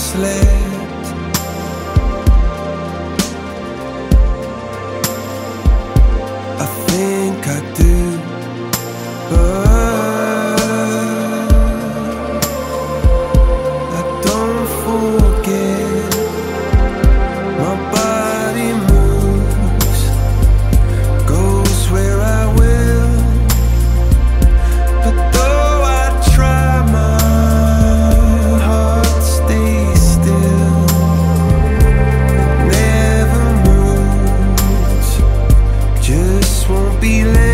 sled be living